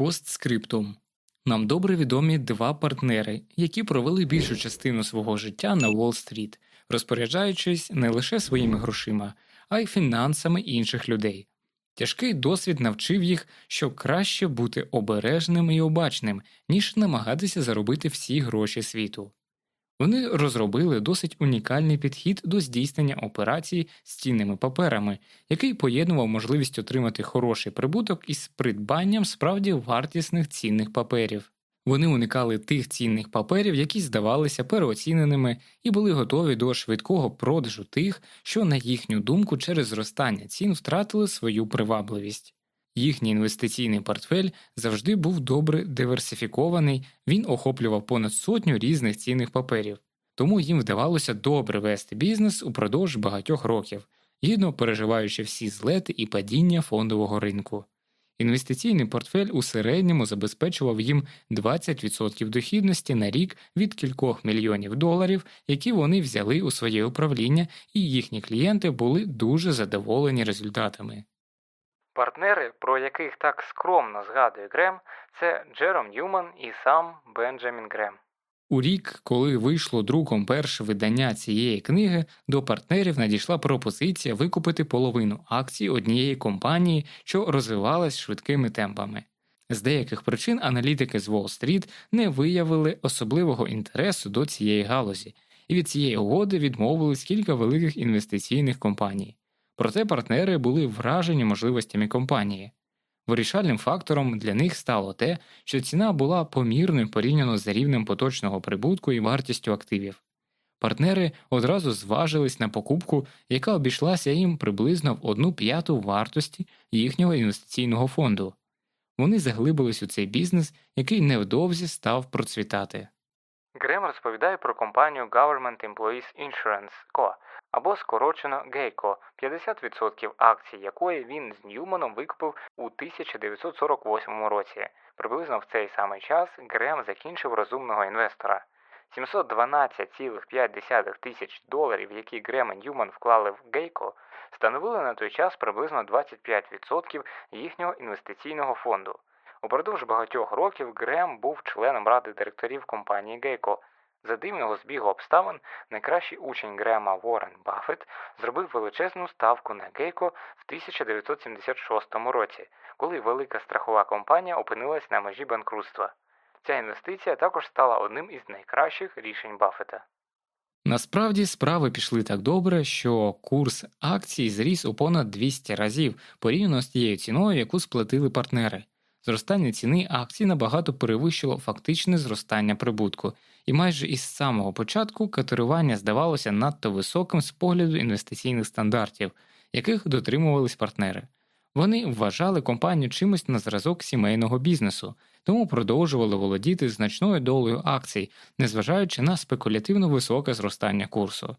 Постскриптум нам добре відомі два партнери, які провели більшу частину свого життя на Уолл-стріт, розпоряджаючись не лише своїми грошима, а й фінансами інших людей. Тяжкий досвід навчив їх, що краще бути обережним і обачним, ніж намагатися заробити всі гроші світу. Вони розробили досить унікальний підхід до здійснення операцій з цінними паперами, який поєднував можливість отримати хороший прибуток із придбанням справді вартісних цінних паперів. Вони уникали тих цінних паперів, які здавалися переоціненими, і були готові до швидкого продажу тих, що, на їхню думку, через зростання цін втратили свою привабливість. Їхній інвестиційний портфель завжди був добре диверсифікований, він охоплював понад сотню різних цінних паперів, тому їм вдавалося добре вести бізнес упродовж багатьох років, гідно переживаючи всі злети і падіння фондового ринку. Інвестиційний портфель у середньому забезпечував їм 20% дохідності на рік від кількох мільйонів доларів, які вони взяли у своє управління, і їхні клієнти були дуже задоволені результатами. Партнери, про яких так скромно згадує Грем, це Джером Ньюман і сам Бенджамін Грем. У рік, коли вийшло друком перше видання цієї книги, до партнерів надійшла пропозиція викупити половину акцій однієї компанії, що розвивалась швидкими темпами. З деяких причин аналітики з Уолл-стріт не виявили особливого інтересу до цієї галузі, і від цієї угоди відмовились кілька великих інвестиційних компаній. Проте партнери були вражені можливостями компанії. Вирішальним фактором для них стало те, що ціна була помірною порівняно з рівнем поточного прибутку і вартістю активів. Партнери одразу зважились на покупку, яка обійшлася їм приблизно в одну п'яту вартості їхнього інвестиційного фонду. Вони заглибились у цей бізнес, який невдовзі став процвітати. Грем розповідає про компанію Government Employees Insurance Co., або скорочено Гейко, 50% акцій якої він з Ньюманом викупив у 1948 році. Приблизно в цей самий час Грем закінчив розумного інвестора. 712,5 тисяч доларів, які Грем і Ньюман вклали в Гейко, становили на той час приблизно 25% їхнього інвестиційного фонду. Упродовж багатьох років Грем був членом ради директорів компанії Гейко. За дивного збігу обставин найкращий учень Грема Уоррен Баффет зробив величезну ставку на Гейко в 1976 році, коли велика страхова компанія опинилась на межі банкрутства. Ця інвестиція також стала одним із найкращих рішень Баффета. Насправді справи пішли так добре, що курс акцій зріс у понад 200 разів порівняно з тією ціною, яку сплатили партнери. Зростання ціни акцій набагато перевищило фактичне зростання прибутку, і майже із самого початку катерування здавалося надто високим з погляду інвестиційних стандартів, яких дотримувались партнери. Вони вважали компанію чимось на зразок сімейного бізнесу, тому продовжували володіти значною долею акцій, незважаючи на спекулятивно високе зростання курсу.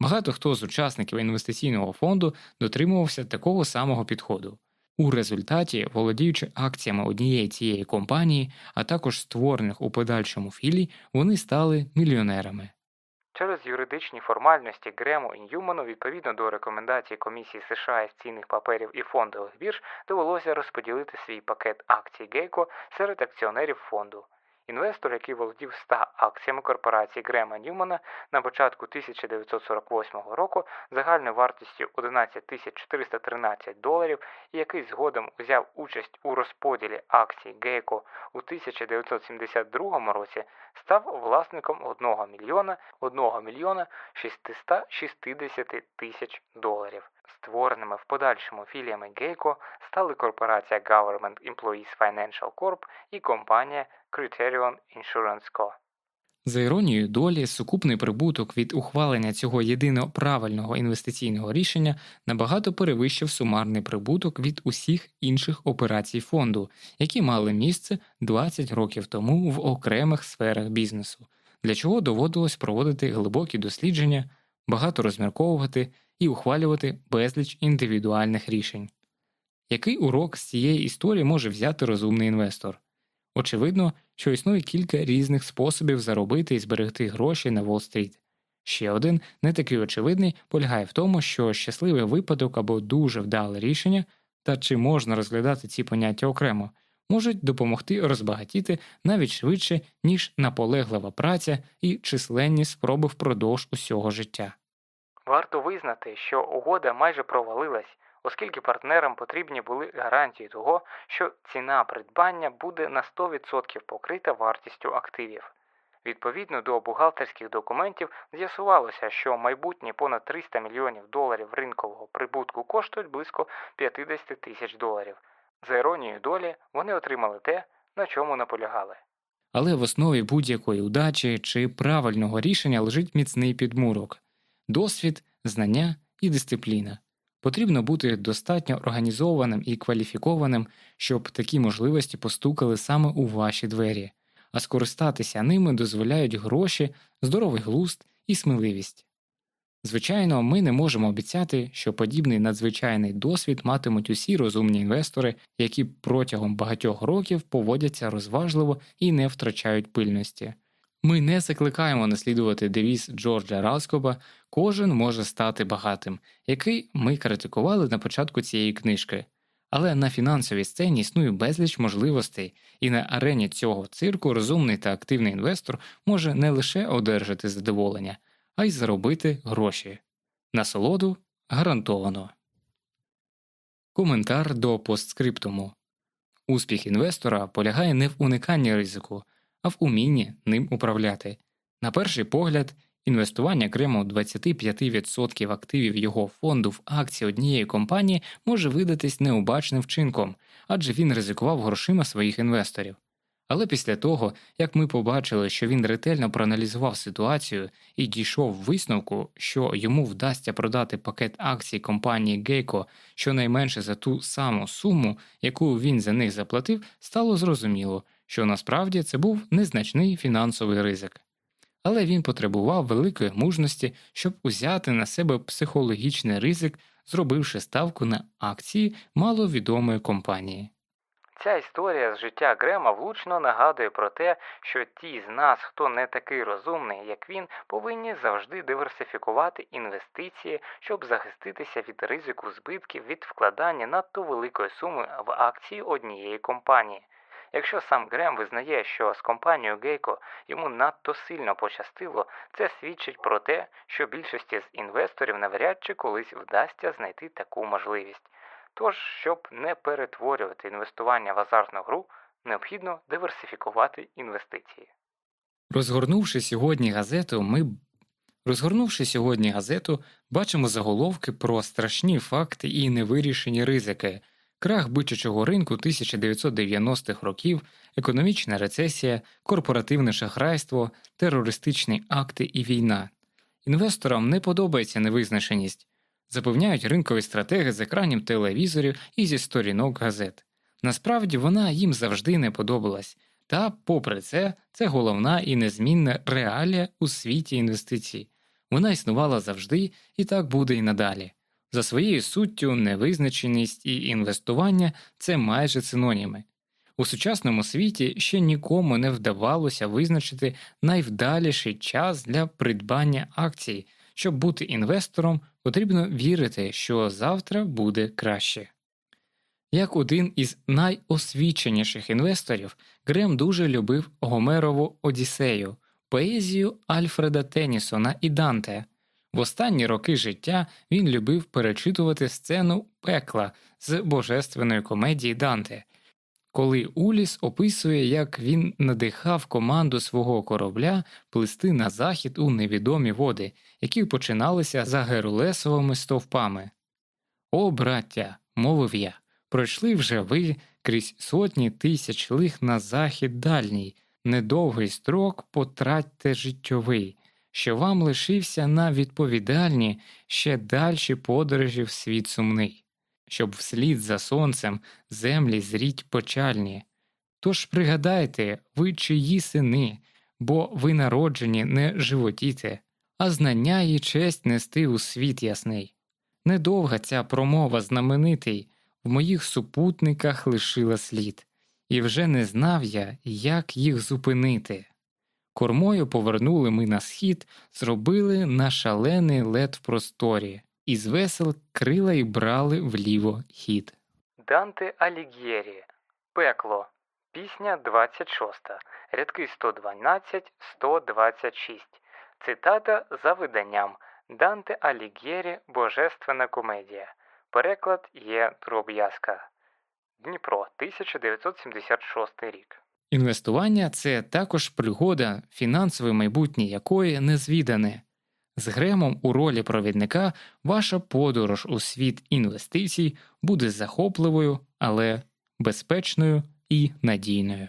Багато хто з учасників інвестиційного фонду дотримувався такого самого підходу. У результаті, володіючи акціями однієї цієї компанії, а також створених у подальшому філій, вони стали мільйонерами. Через юридичні формальності Грему і Ньюману відповідно до рекомендацій Комісії США із цінних паперів і фондових бірж довелося розподілити свій пакет акцій Гейко серед акціонерів фонду. Інвестор, який володів 100 акціями корпорації Грема Ньюмана на початку 1948 року загальною вартістю 11 413 доларів і який згодом взяв участь у розподілі акцій Гейко у 1972 році, став власником 1 мільйона 1 мільйона 660 тисяч доларів. Створеними в подальшому філіями Гейко стали корпорація Government Employees Financial Corp і компанія Criterion Insurance Co. За іронією долі, сукупний прибуток від ухвалення цього єдиного правильного інвестиційного рішення набагато перевищив сумарний прибуток від усіх інших операцій фонду, які мали місце 20 років тому в окремих сферах бізнесу, для чого доводилось проводити глибокі дослідження, багато розмірковувати і ухвалювати безліч індивідуальних рішень. Який урок з цієї історії може взяти розумний інвестор? Очевидно, що існує кілька різних способів заробити і зберегти гроші на Уолл-стріт. Ще один, не такий очевидний, полягає в тому, що щасливий випадок або дуже вдале рішення, та чи можна розглядати ці поняття окремо, можуть допомогти розбагатіти навіть швидше, ніж наполеглива праця і численні спроби впродовж усього життя. Варто визнати, що угода майже провалилась, оскільки партнерам потрібні були гарантії того, що ціна придбання буде на 100% покрита вартістю активів. Відповідно до бухгалтерських документів з'ясувалося, що майбутні понад 300 мільйонів доларів ринкового прибутку коштують близько 50 тисяч доларів. За іронією долі, вони отримали те, на чому наполягали. Але в основі будь-якої удачі чи правильного рішення лежить міцний підмурок досвід, знання і дисципліна. Потрібно бути достатньо організованим і кваліфікованим, щоб такі можливості постукали саме у ваші двері, а скористатися ними дозволяють гроші, здоровий глузд і сміливість. Звичайно, ми не можемо обіцяти, що подібний надзвичайний досвід матимуть усі розумні інвестори, які протягом багатьох років поводяться розважливо і не втрачають пильності. Ми не закликаємо наслідувати девіз Джорджа Раскоба Кожен може стати багатим, який ми критикували на початку цієї книжки. Але на фінансовій сцені існує безліч можливостей, і на арені цього цирку розумний та активний інвестор може не лише одержати задоволення, а й заробити гроші. Насолоду гарантовано. Коментар до постскриптуму Успіх інвестора полягає не в униканні ризику, а в умінні ним управляти. На перший погляд, інвестування окремо 25% активів його фонду в акції однієї компанії може видатись необачним вчинком, адже він ризикував грошима своїх інвесторів. Але після того, як ми побачили, що він ретельно проаналізував ситуацію і дійшов висновку, що йому вдасться продати пакет акцій компанії Geico щонайменше за ту саму суму, яку він за них заплатив, стало зрозуміло, що насправді це був незначний фінансовий ризик. Але він потребував великої мужності, щоб узяти на себе психологічний ризик, зробивши ставку на акції маловідомої компанії. Ця історія з життя Грема влучно нагадує про те, що ті з нас, хто не такий розумний, як він, повинні завжди диверсифікувати інвестиції, щоб захиститися від ризику збитків від вкладання надто великої суми в акції однієї компанії. Якщо сам Грем визнає, що з компанією Гейко йому надто сильно пощастило, це свідчить про те, що більшості з інвесторів навряд чи колись вдасться знайти таку можливість. Тож, щоб не перетворювати інвестування в азартну гру, необхідно диверсифікувати інвестиції. Розгорнувши сьогодні газету, ми розгорнувши сьогодні газету, бачимо заголовки про страшні факти і невирішені ризики крах бичачого ринку 1990-х років, економічна рецесія, корпоративне шахрайство, терористичні акти і війна. Інвесторам не подобається невизначеність, запевняють ринкові стратеги з екранів телевізорів і зі сторінок газет. Насправді вона їм завжди не подобалась, та, попри це, це головна і незмінна реалія у світі інвестицій. Вона існувала завжди і так буде і надалі. За своєю суттю, невизначеність і інвестування це майже синоніми. У сучасному світі ще нікому не вдавалося визначити найвдаліший час для придбання акцій. Щоб бути інвестором, потрібно вірити, що завтра буде краще. Як один із найосвіченіших інвесторів, Грем дуже любив Гомерову Одіссею, поезію Альфреда Теннісона і Данте. В останні роки життя він любив перечитувати сцену пекла з божественної комедії Данте, коли Уліс описує, як він надихав команду свого корабля плисти на захід у невідомі води, які починалися за герулесовими стовпами. О, браття, мовив я, пройшли вже ви крізь сотні тисяч лих на захід дальній, недовгий строк потратьте життєвий що вам лишився на відповідальні ще дальші подорожі в світ сумний, щоб вслід за сонцем землі зріть почальні. Тож пригадайте, ви чиї сини, бо ви народжені не животіте, а знання і честь нести у світ ясний. Недовга ця промова знаменитий в моїх супутниках лишила слід, і вже не знав я, як їх зупинити. Кормою повернули ми на схід, зробили на шалений лед в просторі, і з весел крила й брали вліво хід. Данте Алігєрі Пекло Пісня 26. Рядки 112-126. Цитата за виданням Данте Алігєрі Божественна комедія. Переклад є Дроб'язка. Дніпро, 1976 рік. Інвестування це також пригода, фінансове майбутнє якої незвідане. З Гремом у ролі провідника ваша подорож у світ інвестицій буде захопливою, але безпечною і надійною.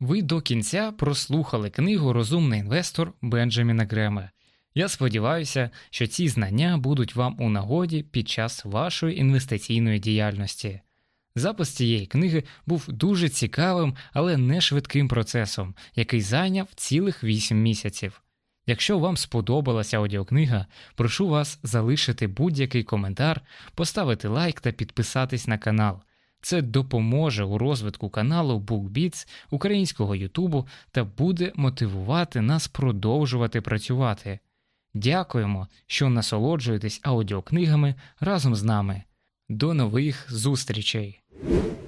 Ви до кінця прослухали книгу Розумний інвестор Бенджаміна Грема. Я сподіваюся, що ці знання будуть вам у нагоді під час вашої інвестиційної діяльності. Запис цієї книги був дуже цікавим, але не швидким процесом, який зайняв цілих 8 місяців. Якщо вам сподобалася аудіокнига, прошу вас залишити будь-який коментар, поставити лайк та підписатись на канал. Це допоможе у розвитку каналу BookBeats українського Ютубу та буде мотивувати нас продовжувати працювати. Дякуємо, що насолоджуєтесь аудіокнигами разом з нами. До нових зустрічей! you